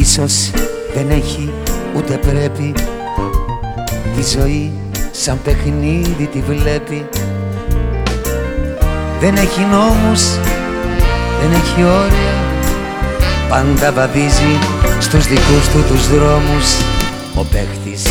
Ίσως δεν έχει ούτε πρέπει. Τη ζωή σαν παιχνίδι τη βλέπει. Δεν έχει νόμους, δεν έχει όρια. Πάντα βαδίζει στους δικούς του τους δρόμους. Ο παίχτης